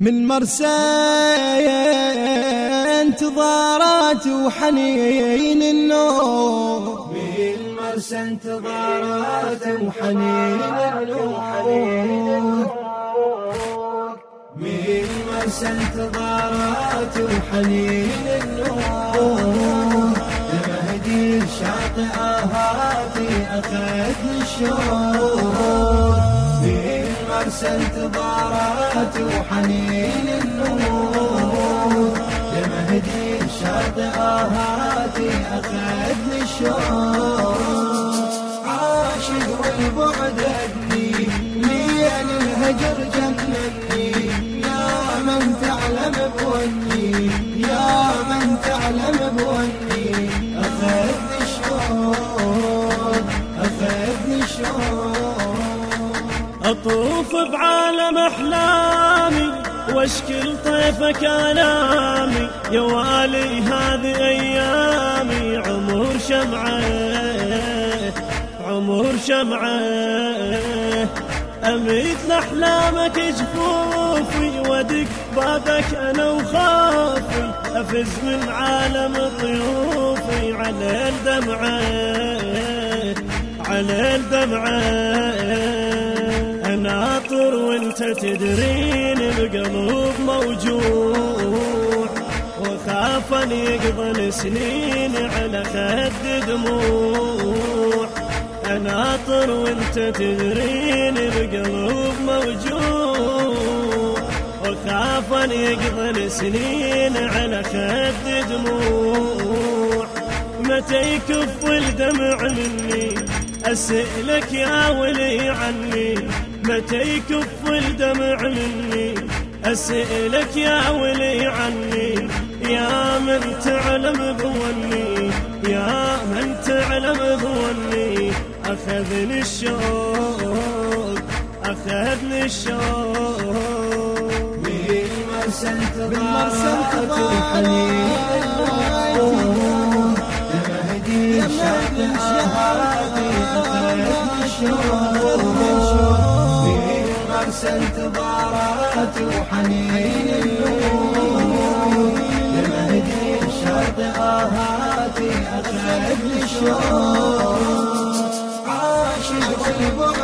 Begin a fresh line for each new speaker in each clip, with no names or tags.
من مرسى انتظارات وحنين النور.
من مرسى انتظارات وحنين النور. من مرسى انتظارات وحنين النور. لمهدي الشاطئ آهاتي أخذني الشوق من مرسى انتظارات وحنين النور لمهدي الشاطئ آهاتي أخذني الشوق. عاشق والبعد أدني ليل الهجر جنني يا من تعلم بوني يا من تعلم بوني. أخذني الشوق أخذني الشوق.
أطوف بعالم أحلامي وأشكل طيفك آلامي يا والي هذه أيامي. عمر شمعة عمر شمعة. أميت لأحلامك جفوفي ودق بابك أنا وخافي. أفز من عالم ضيوفي على الدمعة على الدمعة. ناطر وانت تدرين القلب موجوع وخاف أن يقضن سنين على خد دموع. ناطر وانت تدرين القلب موجوع وخاف أن يقضن سنين على خد دموع. متى يكف الدمع مني؟ أسألك يا ولي عني. متى يكف الدمع مني أسألك يا ولي عني. يا من تعلم بوني يا من تعلم بوني أخذني الشوق. أخذني الشوق.
وحنين النور لمهدي الشاطئ. آهاتي أخذني الشوق انتظارات وحنين النور لمهدي الشاطئ آهاتي أخذني الشوق عاشق والبعد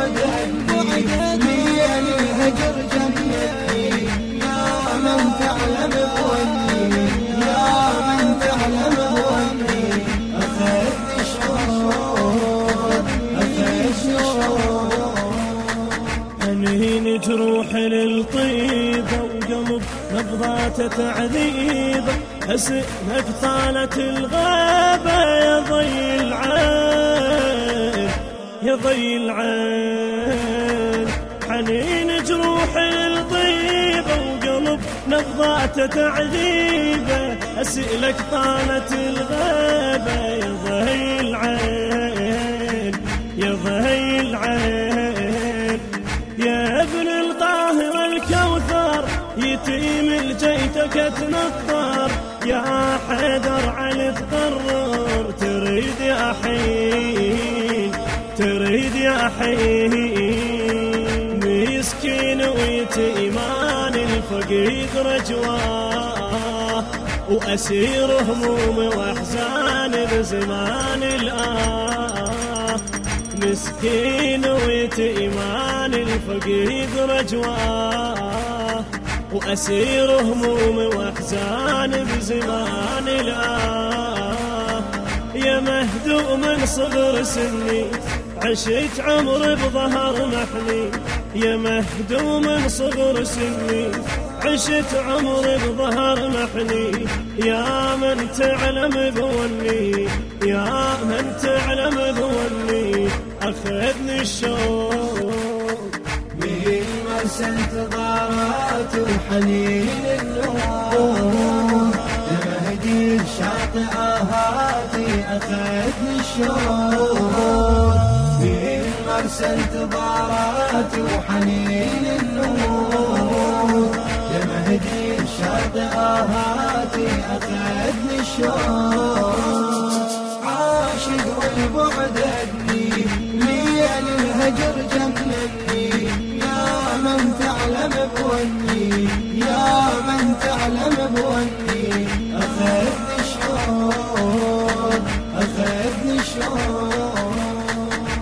نبضات تعذيبة أسئلك طالت الغابة يا ضي العين يا ضي العين. حنين جروح للطيبة وقلب نبضات تعذيبة أسئلك طالت الغابة تنطر يا حيدر علي تقرر تريد يا حين تريد يا حين. مسكين ويتيمان الفقيد رجواه وأسير هموم وأحزان بزمان الآه مسكين ويتيمان الفقيد رجواه وأسير هموم وأحزان بزمان الآه يا مهدوء من صغر سني عشت عمر بظهر محني. يا مهدوء من صغر سني عشت عمر بظهر محني. يا من تعلم بوني يا من تعلم بوني أخذني الشوق
مرسى انتظارات وحنين النور لمهدي الشاطئ آهاتي أخذني الشوق من مرسى انتظارات وحنين النور لمهدي الشاطئ آهاتي أخذني الشوق عاشق والبعد أدني تعلم بوني. أخذني الشوق أخذني الشوق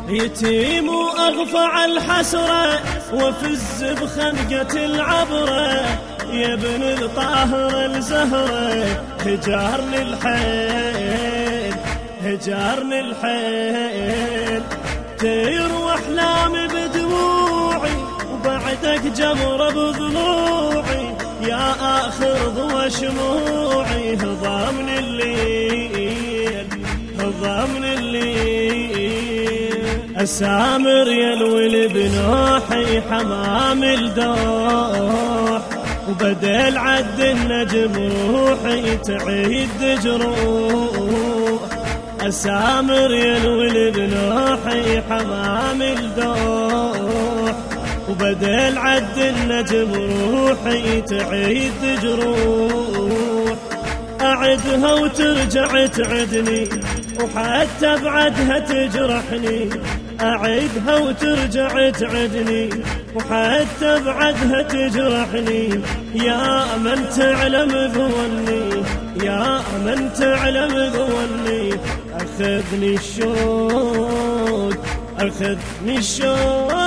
يتيم واغفع الحسرة وفز بخنقة العبرة. يا ابن الطاهر الزهرة هجارني الحيل هجارني الحيل. تير وأحلامي بدموعي وبعدك جمرة بضلوعي. يا آخر ضوى شموعي هضامني الليل هضامني الليل. أسامر يا بنوحي حمام الدوح وبدل عد النجم روحي تعيد جروح. أسامر يا بنوحي حمام الدوح وبدل عد النجم روحي تعيد جروح. أعدها وترجع تعدني وحتى بعدها تجرحني. أعدها وترجع تعدني وحتى بعدها تجرحني. يا من تعلم ظني يا من تعلم ظني أخذني الشوق أخذني الشوق.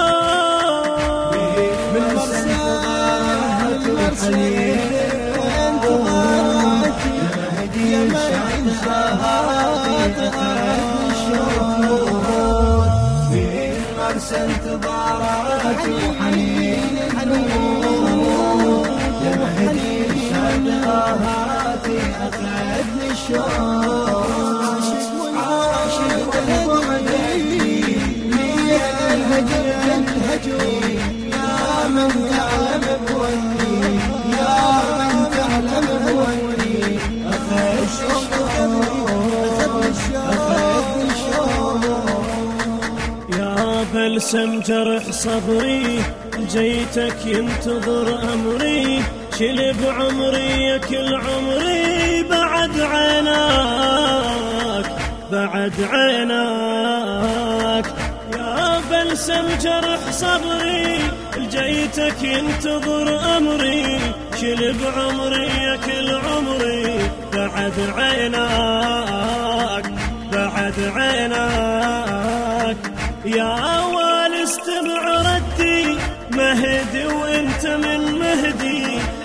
مهدي الشهادات أخذني الشوق من مرسى انتظارات وحنين النور يا مهدي الشهادات أخذني الشوق عاشق والبعد لي الهجر الهجر
بلسم جرح صبري جيتك ينتظر أمري. شلب عمري كل عمري بعد عيناك بعد عيناك. يا بلسم جرح صبري جيتك ينتظر أمري شلب عمري كل عمري. بعد عيناك بعد عيناك. يا والي استمع ردي مهدي وإنت من مهدي.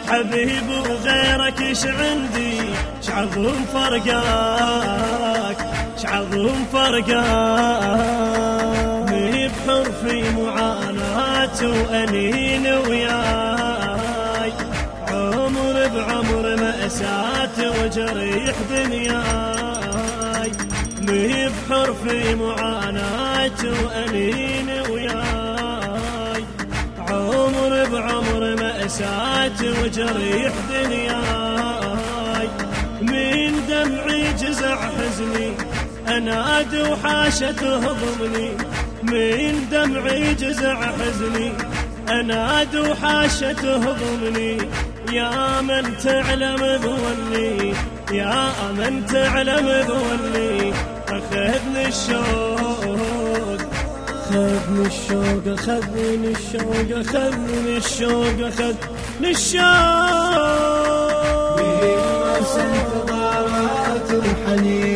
حبيب وغيرك إيش عندي؟ شعظم فرقاك شعظم فرقاك. مي بحرفي وأنين وياي. عمر بعمر مأساة وجريح دنياي. مي بحرفي معاناة وأنين وياي. عمر بعمر مأساة وجريح دنياي. من دمعي جزع حزني أنادي وحاشته ضمني. من دمعي جزع حزني. أنادي وحاشته ضمني يا من تعلم ظني يا من تعلم ظني أخذني الشوق. خذني الشوق خذني الشوق خذني الشوق خذني الشوق.
مرسى انتظارات وحنين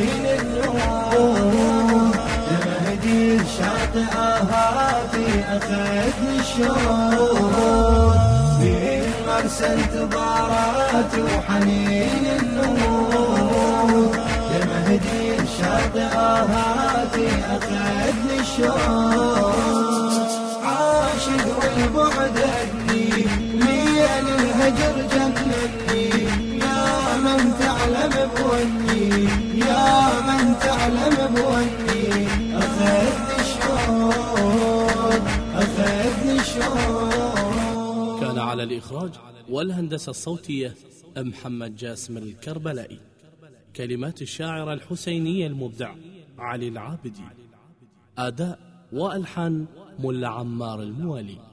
الشوق من مرسى انتظارات وحنين النور يا مهدي شاطئ آهاتي أخذني الشوق عاشق والبعد أدني
على الإخراج والهندسة الصوتية محمد جاسم الكربلائي. كلمات الشاعر الحسيني المبدع علي العابدي. أداء وألحان ملا عمار الموالي.